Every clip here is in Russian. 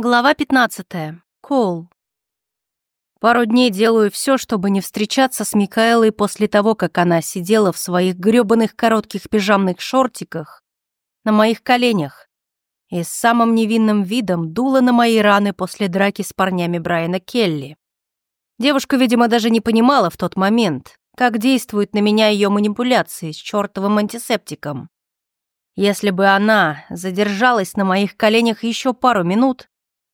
Глава 15. Коул. Пару дней делаю все, чтобы не встречаться с Микаэлой после того, как она сидела в своих грёбаных коротких пижамных шортиках на моих коленях и с самым невинным видом дула на мои раны после драки с парнями Брайана Келли. Девушка, видимо, даже не понимала в тот момент, как действуют на меня ее манипуляции с чертовым антисептиком. Если бы она задержалась на моих коленях еще пару минут,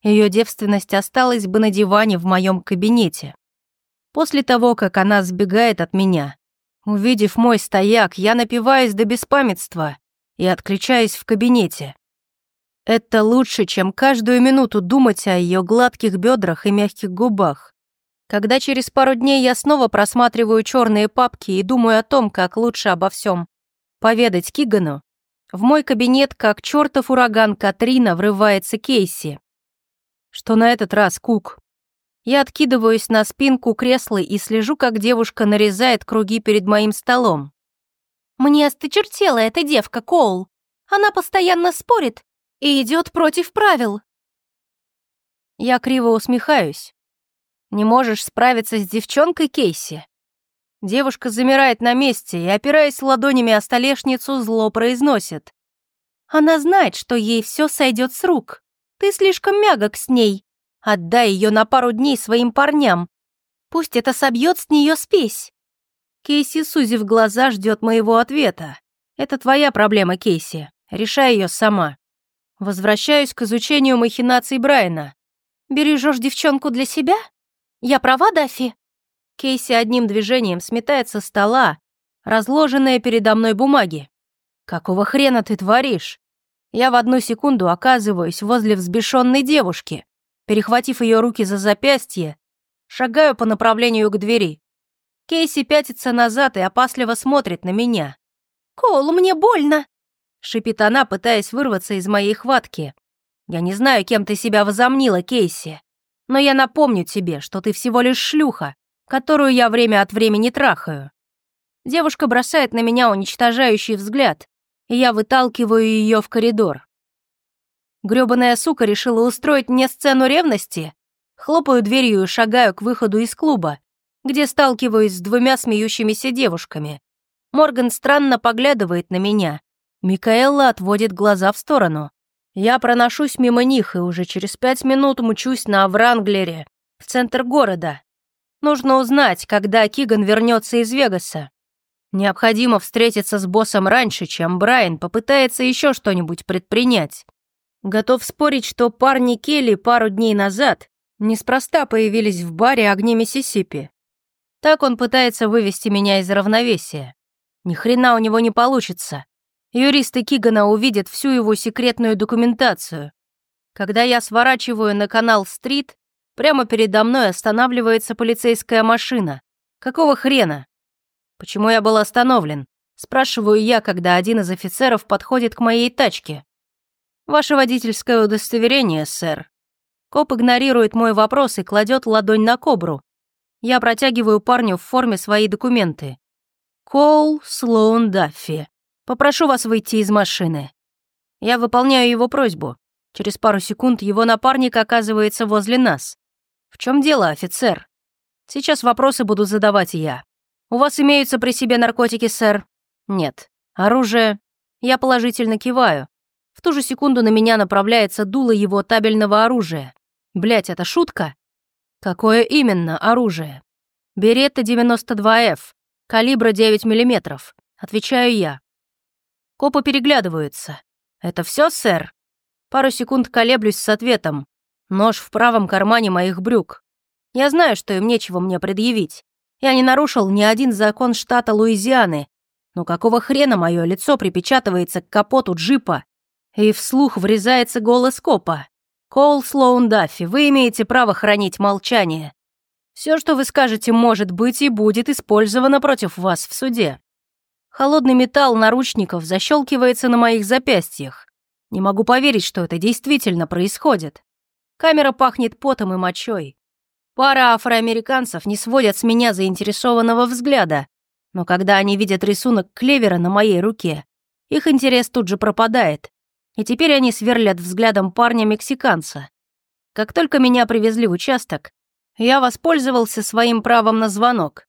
ее девственность осталась бы на диване в моем кабинете. После того, как она сбегает от меня, увидев мой стояк, я напиваюсь до беспамятства и отключаюсь в кабинете. Это лучше, чем каждую минуту думать о ее гладких бедрах и мягких губах. Когда через пару дней я снова просматриваю черные папки и думаю о том, как лучше обо всем поведать Кигану, в мой кабинет, как чертов ураган Катрина, врывается Кейси. Что на этот раз, Кук? Я откидываюсь на спинку кресла и слежу, как девушка нарезает круги перед моим столом. «Мне осточертела эта девка, Коул. Она постоянно спорит и идет против правил». Я криво усмехаюсь. «Не можешь справиться с девчонкой, Кейси?» Девушка замирает на месте и, опираясь ладонями о столешницу, зло произносит. Она знает, что ей все сойдет с рук. Ты слишком мягок с ней. Отдай ее на пару дней своим парням. Пусть это собьет с нее спесь. Кейси, сузив глаза, ждет моего ответа. Это твоя проблема, Кейси. Решай ее сама. Возвращаюсь к изучению махинаций Брайана. Бережешь девчонку для себя? Я права, Даффи? Кейси одним движением сметает со стола разложенные передо мной бумаги. «Какого хрена ты творишь? Я в одну секунду оказываюсь возле взбешенной девушки. Перехватив ее руки за запястье, шагаю по направлению к двери. Кейси пятится назад и опасливо смотрит на меня. «Коул, мне больно!» — шипит она, пытаясь вырваться из моей хватки. «Я не знаю, кем ты себя возомнила, Кейси, но я напомню тебе, что ты всего лишь шлюха, которую я время от времени трахаю». Девушка бросает на меня уничтожающий взгляд, и я выталкиваю ее в коридор. Грёбаная сука решила устроить мне сцену ревности. Хлопаю дверью и шагаю к выходу из клуба, где сталкиваюсь с двумя смеющимися девушками. Морган странно поглядывает на меня. Микаэла отводит глаза в сторону. Я проношусь мимо них и уже через пять минут мчусь на Вранглере, в центр города. Нужно узнать, когда Киган вернется из Вегаса. Необходимо встретиться с боссом раньше, чем Брайан попытается еще что-нибудь предпринять. Готов спорить, что парни Келли пару дней назад неспроста появились в баре огни Миссисипи. Так он пытается вывести меня из равновесия. Ни хрена у него не получится. Юристы Кигана увидят всю его секретную документацию. Когда я сворачиваю на канал Стрит, прямо передо мной останавливается полицейская машина. Какого хрена? Почему я был остановлен? Спрашиваю я, когда один из офицеров подходит к моей тачке. «Ваше водительское удостоверение, сэр». Коп игнорирует мой вопрос и кладет ладонь на кобру. Я протягиваю парню в форме свои документы. Коул Слоун Даффи. Попрошу вас выйти из машины. Я выполняю его просьбу. Через пару секунд его напарник оказывается возле нас. В чем дело, офицер? Сейчас вопросы буду задавать я. «У вас имеются при себе наркотики, сэр?» «Нет». «Оружие?» Я положительно киваю. В ту же секунду на меня направляется дуло его табельного оружия. Блять, это шутка? Какое именно оружие? Беретта 92Ф, калибра 9 мм. Отвечаю я. Копы переглядываются. «Это все, сэр?» Пару секунд колеблюсь с ответом. Нож в правом кармане моих брюк. Я знаю, что им нечего мне предъявить. Я не нарушил ни один закон штата Луизианы, но какого хрена мое лицо припечатывается к капоту джипа и вслух врезается голос копа. «Коул Слоун Даффи, вы имеете право хранить молчание. Все, что вы скажете, может быть и будет использовано против вас в суде». Холодный металл наручников защелкивается на моих запястьях. Не могу поверить, что это действительно происходит. Камера пахнет потом и мочой. Пара афроамериканцев не сводят с меня заинтересованного взгляда, но когда они видят рисунок клевера на моей руке, их интерес тут же пропадает, и теперь они сверлят взглядом парня-мексиканца. Как только меня привезли в участок, я воспользовался своим правом на звонок.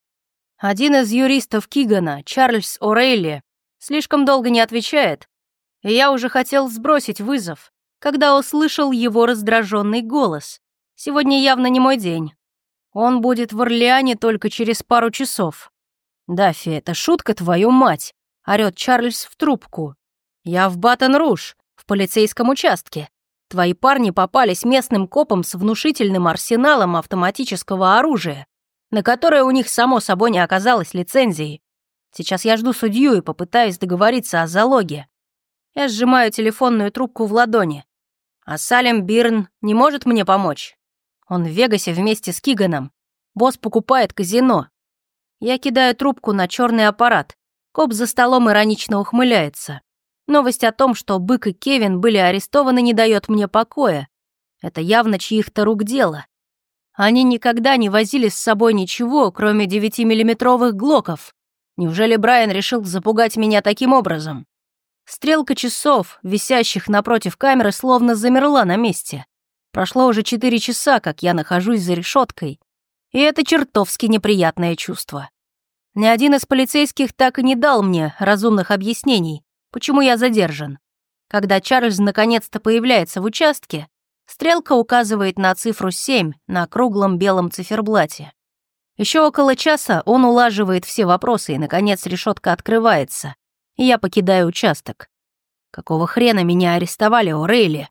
Один из юристов Кигана, Чарльз О'Рейли, слишком долго не отвечает, и я уже хотел сбросить вызов, когда услышал его раздраженный голос. Сегодня явно не мой день. Он будет в Орлеане только через пару часов. «Даффи, это шутка, твою мать!» — орёт Чарльз в трубку. «Я в Баттон-Руж, в полицейском участке. Твои парни попались местным копам с внушительным арсеналом автоматического оружия, на которое у них, само собой, не оказалось лицензии. Сейчас я жду судью и попытаюсь договориться о залоге. Я сжимаю телефонную трубку в ладони. А Салем Бирн не может мне помочь? Он в Вегасе вместе с Киганом. Босс покупает казино. Я кидаю трубку на черный аппарат. Коп за столом иронично ухмыляется. Новость о том, что Бык и Кевин были арестованы, не дает мне покоя. Это явно чьих-то рук дело. Они никогда не возили с собой ничего, кроме 9-миллиметровых глоков. Неужели Брайан решил запугать меня таким образом? Стрелка часов, висящих напротив камеры, словно замерла на месте. Прошло уже четыре часа, как я нахожусь за решеткой, и это чертовски неприятное чувство. Ни один из полицейских так и не дал мне разумных объяснений, почему я задержан. Когда Чарльз наконец-то появляется в участке, стрелка указывает на цифру 7 на круглом белом циферблате. Еще около часа он улаживает все вопросы, и, наконец, решетка открывается, и я покидаю участок. Какого хрена меня арестовали, О'Рейли?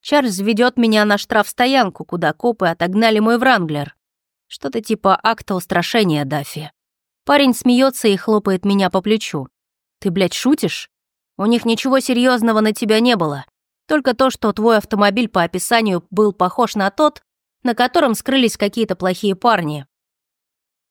Чарльз ведет меня на штрафстоянку, куда копы отогнали мой Вранглер. Что-то типа акта устрашения Даффи. Парень смеется и хлопает меня по плечу. «Ты, блядь, шутишь? У них ничего серьезного на тебя не было. Только то, что твой автомобиль по описанию был похож на тот, на котором скрылись какие-то плохие парни».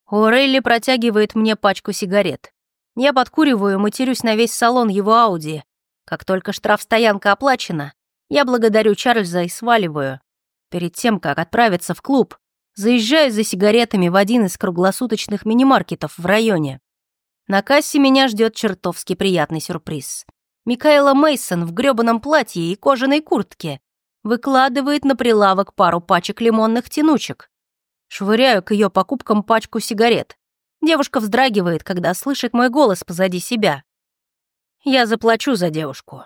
Орелли протягивает мне пачку сигарет. Я подкуриваю и матерюсь на весь салон его Ауди. Как только штрафстоянка оплачена, я благодарю Чарльза и сваливаю. Перед тем, как отправиться в клуб, заезжаю за сигаретами в один из круглосуточных мини-маркетов в районе. На кассе меня ждет чертовски приятный сюрприз. Микаэла Мейсон в грёбаном платье и кожаной куртке выкладывает на прилавок пару пачек лимонных тянучек. Швыряю к ее покупкам пачку сигарет. Девушка вздрагивает, когда слышит мой голос позади себя. Я заплачу за девушку.